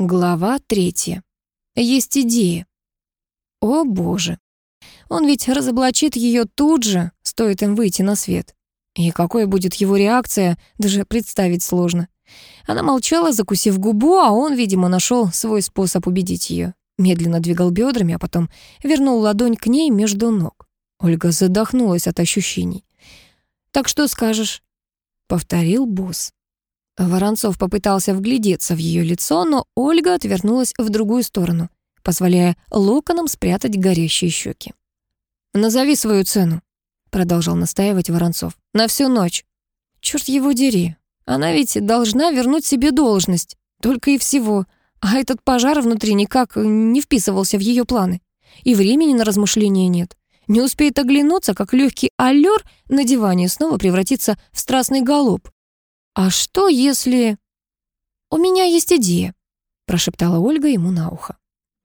Глава третья. Есть идея. О боже. Он ведь разоблачит ее тут же, стоит им выйти на свет. И какой будет его реакция, даже представить сложно. Она молчала, закусив губу, а он, видимо, нашел свой способ убедить ее. Медленно двигал бедрами, а потом вернул ладонь к ней между ног. Ольга задохнулась от ощущений. «Так что скажешь?» — повторил босс. Воронцов попытался вглядеться в ее лицо, но Ольга отвернулась в другую сторону, позволяя локонам спрятать горящие щеки. «Назови свою цену», — продолжал настаивать Воронцов. «На всю ночь». «Черт его дери. Она ведь должна вернуть себе должность. Только и всего. А этот пожар внутри никак не вписывался в ее планы. И времени на размышления нет. Не успеет оглянуться, как легкий аллер на диване снова превратится в страстный галоп. «А что, если...» «У меня есть идея», — прошептала Ольга ему на ухо.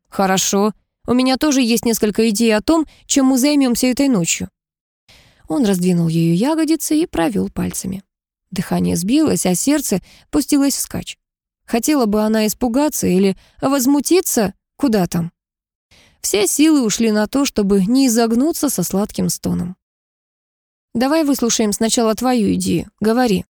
«Хорошо. У меня тоже есть несколько идей о том, чем мы займемся этой ночью». Он раздвинул ее ягодицы и провел пальцами. Дыхание сбилось, а сердце пустилось вскачь. Хотела бы она испугаться или возмутиться, куда там. Все силы ушли на то, чтобы не изогнуться со сладким стоном. «Давай выслушаем сначала твою идею. Говори».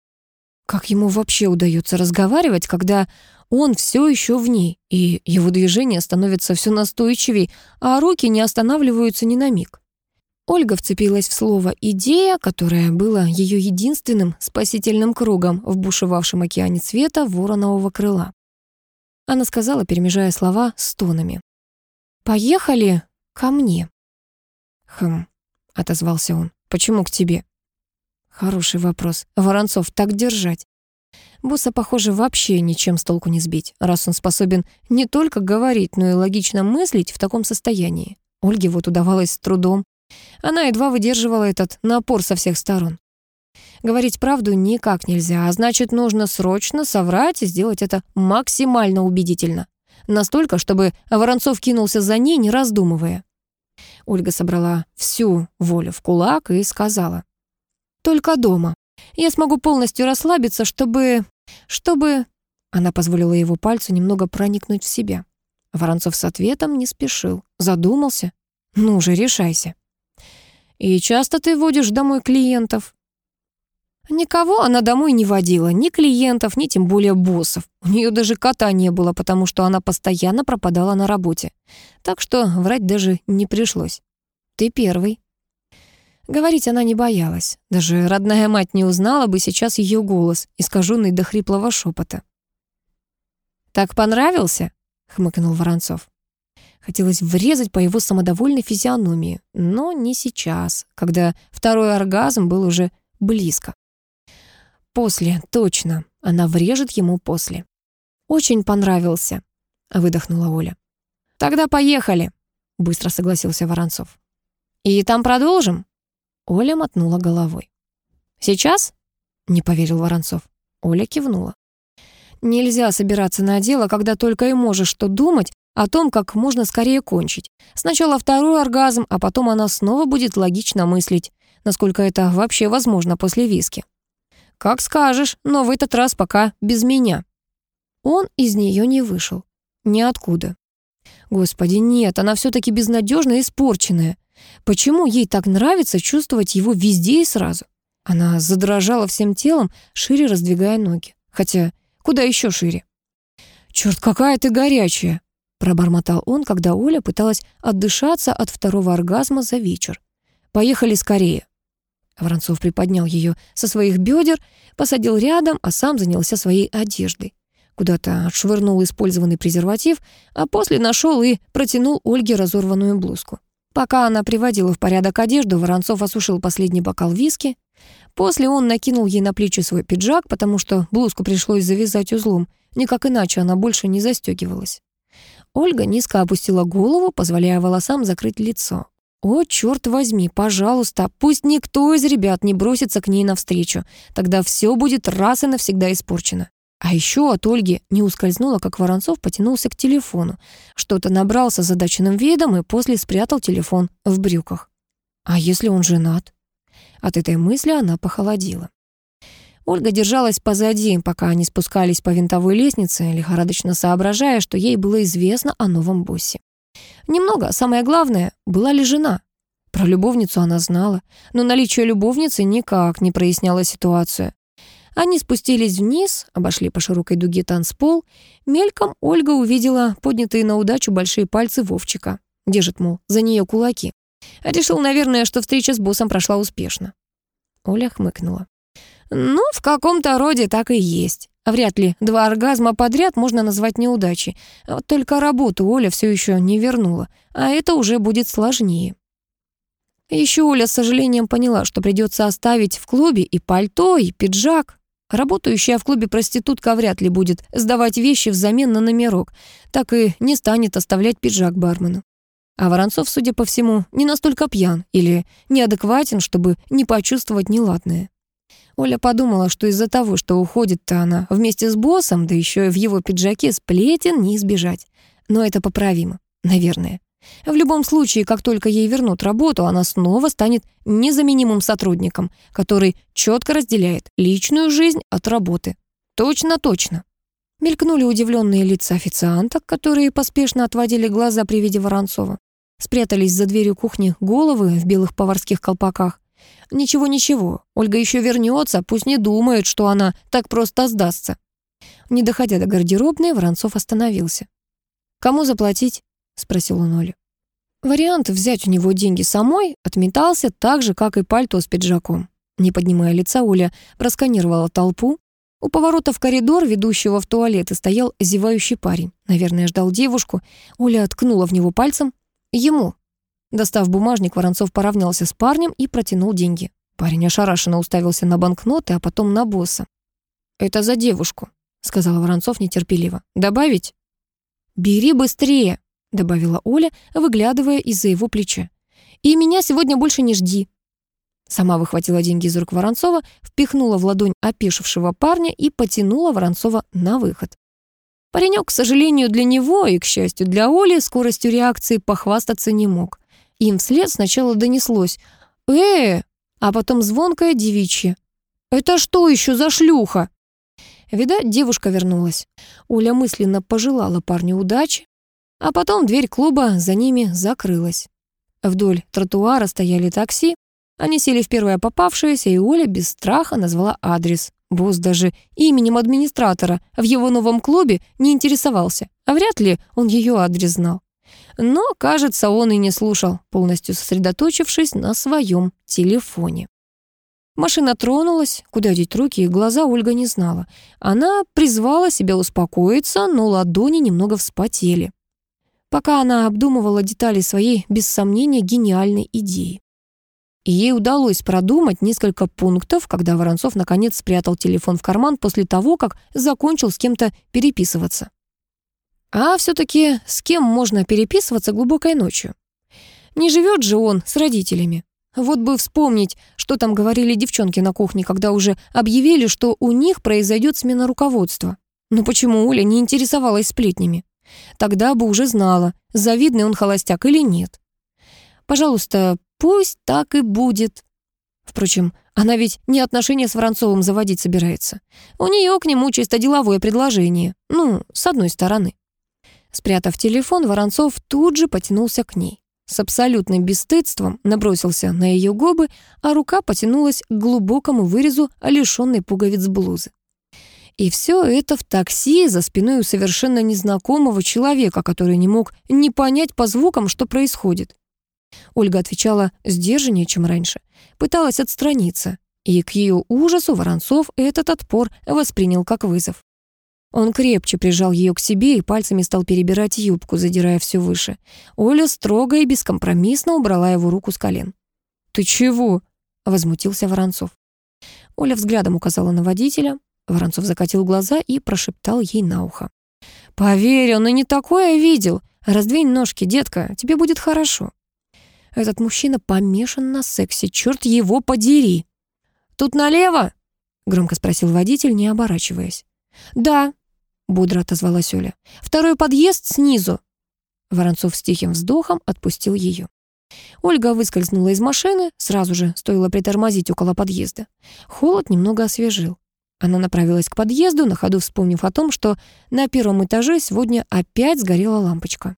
Как ему вообще удается разговаривать, когда он все еще в ней, и его движения становятся все настойчивее, а руки не останавливаются ни на миг? Ольга вцепилась в слово «идея», которое было ее единственным спасительным кругом в бушевавшем океане цвета воронового крыла. Она сказала, перемежая слова с тонами. «Поехали ко мне». «Хм», — отозвался он, — «почему к тебе?» Хороший вопрос. Воронцов, так держать. Босса, похоже, вообще ничем с толку не сбить, раз он способен не только говорить, но и логично мыслить в таком состоянии. Ольге вот удавалось с трудом. Она едва выдерживала этот напор со всех сторон. Говорить правду никак нельзя, а значит, нужно срочно соврать и сделать это максимально убедительно. Настолько, чтобы Воронцов кинулся за ней, не раздумывая. Ольга собрала всю волю в кулак и сказала. Только дома. Я смогу полностью расслабиться, чтобы... чтобы...» Она позволила его пальцу немного проникнуть в себя. Воронцов с ответом не спешил, задумался. «Ну же, решайся». «И часто ты водишь домой клиентов?» Никого она домой не водила, ни клиентов, ни тем более боссов. У нее даже кота не было, потому что она постоянно пропадала на работе. Так что врать даже не пришлось. «Ты первый». Говорить она не боялась. Даже родная мать не узнала бы сейчас ее голос, искаженный до хриплого шепота. «Так понравился?» — хмыкнул Воронцов. Хотелось врезать по его самодовольной физиономии, но не сейчас, когда второй оргазм был уже близко. После, точно, она врежет ему после. «Очень понравился», — выдохнула Оля. «Тогда поехали», — быстро согласился Воронцов. «И там продолжим?» Оля мотнула головой. «Сейчас?» — не поверил Воронцов. Оля кивнула. «Нельзя собираться на дело, когда только и можешь что думать о том, как можно скорее кончить. Сначала второй оргазм, а потом она снова будет логично мыслить, насколько это вообще возможно после виски. Как скажешь, но в этот раз пока без меня». Он из нее не вышел. Ниоткуда. Господи, нет, она все-таки безнадежно испорченная. Почему ей так нравится чувствовать его везде и сразу? Она задрожала всем телом, шире раздвигая ноги. Хотя, куда еще шире? «Черт, какая ты горячая!» пробормотал он, когда Оля пыталась отдышаться от второго оргазма за вечер. «Поехали скорее!» Воронцов приподнял ее со своих бедер, посадил рядом, а сам занялся своей одеждой. Куда-то отшвырнул использованный презерватив, а после нашел и протянул Ольге разорванную блузку. Пока она приводила в порядок одежду, Воронцов осушил последний бокал виски. После он накинул ей на плечи свой пиджак, потому что блузку пришлось завязать узлом. Никак иначе она больше не застегивалась. Ольга низко опустила голову, позволяя волосам закрыть лицо. «О, черт возьми, пожалуйста, пусть никто из ребят не бросится к ней навстречу. Тогда все будет раз и навсегда испорчено». А еще от Ольги не ускользнуло, как Воронцов потянулся к телефону. Что-то набрал с озадаченным видом и после спрятал телефон в брюках. А если он женат? От этой мысли она похолодела. Ольга держалась позади, пока они спускались по винтовой лестнице, лихорадочно соображая, что ей было известно о новом боссе. Немного, самое главное, была ли жена. Про любовницу она знала, но наличие любовницы никак не проясняло ситуацию. Они спустились вниз, обошли по широкой дуге танцпол. Мельком Ольга увидела поднятые на удачу большие пальцы Вовчика. Держит, мол, за нее кулаки. Решил, наверное, что встреча с боссом прошла успешно. Оля хмыкнула. «Ну, в каком-то роде так и есть. Вряд ли два оргазма подряд можно назвать неудачей. Вот только работу Оля все еще не вернула, а это уже будет сложнее. Еще Оля с сожалением поняла, что придется оставить в клубе и пальто, и пиджак. Работающая в клубе проститутка вряд ли будет сдавать вещи взамен на номерок, так и не станет оставлять пиджак бармену. А Воронцов, судя по всему, не настолько пьян или неадекватен, чтобы не почувствовать неладное. Оля подумала, что из-за того, что уходит-то она вместе с боссом, да еще и в его пиджаке, сплетен не избежать. Но это поправимо, наверное. В любом случае, как только ей вернут работу, она снова станет незаменимым сотрудником, который четко разделяет личную жизнь от работы. Точно-точно. Мелькнули удивленные лица официанток, которые поспешно отводили глаза при виде Воронцова. Спрятались за дверью кухни головы в белых поварских колпаках. Ничего-ничего, Ольга еще вернется, пусть не думает, что она так просто сдастся. Не доходя до гардеробной, Воронцов остановился. «Кому заплатить?» — спросил он Олю. Вариант взять у него деньги самой отметался так же, как и пальто с пиджаком. Не поднимая лица, Оля просканировала толпу. У поворота в коридор, ведущего в туалет, и стоял зевающий парень. Наверное, ждал девушку. Оля ткнула в него пальцем. «Ему». Достав бумажник, Воронцов поравнялся с парнем и протянул деньги. Парень ошарашенно уставился на банкноты, а потом на босса. «Это за девушку», — сказал Воронцов нетерпеливо. «Добавить?» «Бери быстрее», добавила Оля, выглядывая из-за его плеча. «И меня сегодня больше не жди». Сама выхватила деньги из рук Воронцова, впихнула в ладонь опешившего парня и потянула Воронцова на выход. Паренек, к сожалению, для него и, к счастью, для Оли скоростью реакции похвастаться не мог. Им вслед сначала донеслось «э», а потом звонкое девичье. «Это что еще за шлюха?» Видать, девушка вернулась. Оля мысленно пожелала парню удачи, а потом дверь клуба за ними закрылась. Вдоль тротуара стояли такси. Они сели в первое попавшееся, и Оля без страха назвала адрес. Босс даже именем администратора в его новом клубе не интересовался, а вряд ли он ее адрес знал. Но, кажется, он и не слушал, полностью сосредоточившись на своем телефоне. Машина тронулась, куда деть руки и глаза Ольга не знала. Она призвала себя успокоиться, но ладони немного вспотели пока она обдумывала детали своей, без сомнения, гениальной идеи. Ей удалось продумать несколько пунктов, когда Воронцов наконец спрятал телефон в карман после того, как закончил с кем-то переписываться. А все-таки с кем можно переписываться глубокой ночью? Не живет же он с родителями. Вот бы вспомнить, что там говорили девчонки на кухне, когда уже объявили, что у них произойдет смена руководства. Но почему Оля не интересовалась сплетнями? Тогда бы уже знала, завидный он холостяк или нет. Пожалуйста, пусть так и будет. Впрочем, она ведь не отношения с Воронцовым заводить собирается. У нее к нему чисто деловое предложение. Ну, с одной стороны. Спрятав телефон, Воронцов тут же потянулся к ней. С абсолютным бесстыдством набросился на ее губы, а рука потянулась к глубокому вырезу, лишенной пуговиц блузы. И все это в такси за спиной у совершенно незнакомого человека, который не мог не понять по звукам, что происходит. Ольга отвечала сдержаннее, чем раньше. Пыталась отстраниться. И к ее ужасу Воронцов этот отпор воспринял как вызов. Он крепче прижал ее к себе и пальцами стал перебирать юбку, задирая все выше. Оля строго и бескомпромиссно убрала его руку с колен. «Ты чего?» — возмутился Воронцов. Оля взглядом указала на водителя. Воронцов закатил глаза и прошептал ей на ухо. «Поверь, он и не такое видел. Раздвинь ножки, детка, тебе будет хорошо». Этот мужчина помешан на сексе, черт его подери. «Тут налево?» — громко спросил водитель, не оборачиваясь. «Да», — бодро отозвалась Оля. «Второй подъезд снизу». Воронцов с тихим вздохом отпустил ее. Ольга выскользнула из машины, сразу же стоило притормозить около подъезда. Холод немного освежил. Она направилась к подъезду, на ходу вспомнив о том, что на первом этаже сегодня опять сгорела лампочка.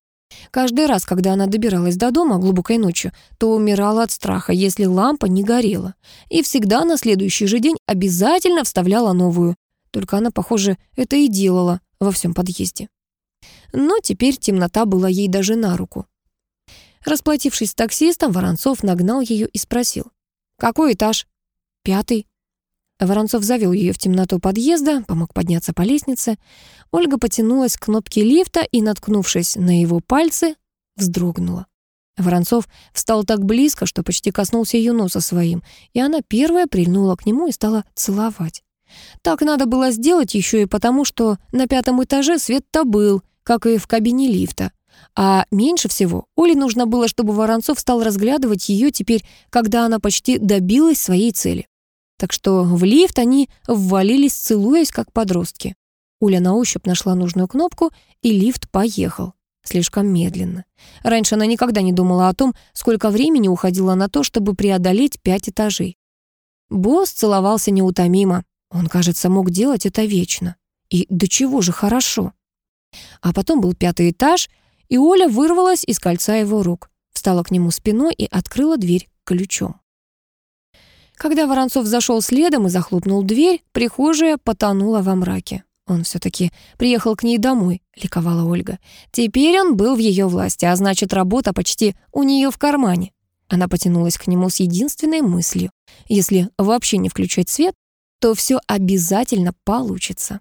Каждый раз, когда она добиралась до дома глубокой ночью, то умирала от страха, если лампа не горела. И всегда на следующий же день обязательно вставляла новую. Только она, похоже, это и делала во всем подъезде. Но теперь темнота была ей даже на руку. Расплатившись с таксистом, Воронцов нагнал ее и спросил. «Какой этаж?» «Пятый». Воронцов завел ее в темноту подъезда, помог подняться по лестнице. Ольга потянулась к кнопке лифта и, наткнувшись на его пальцы, вздрогнула. Воронцов встал так близко, что почти коснулся ее носа своим, и она первая прильнула к нему и стала целовать. Так надо было сделать еще и потому, что на пятом этаже свет-то был, как и в кабине лифта. А меньше всего Оле нужно было, чтобы Воронцов стал разглядывать ее теперь, когда она почти добилась своей цели. Так что в лифт они ввалились, целуясь, как подростки. Уля на ощупь нашла нужную кнопку, и лифт поехал. Слишком медленно. Раньше она никогда не думала о том, сколько времени уходило на то, чтобы преодолеть пять этажей. Босс целовался неутомимо. Он, кажется, мог делать это вечно. И до чего же хорошо. А потом был пятый этаж, и Оля вырвалась из кольца его рук, встала к нему спиной и открыла дверь ключом. Когда Воронцов зашел следом и захлопнул дверь, прихожая потонула во мраке. Он все-таки приехал к ней домой, ликовала Ольга. Теперь он был в ее власти, а значит, работа почти у нее в кармане. Она потянулась к нему с единственной мыслью. Если вообще не включать свет, то все обязательно получится.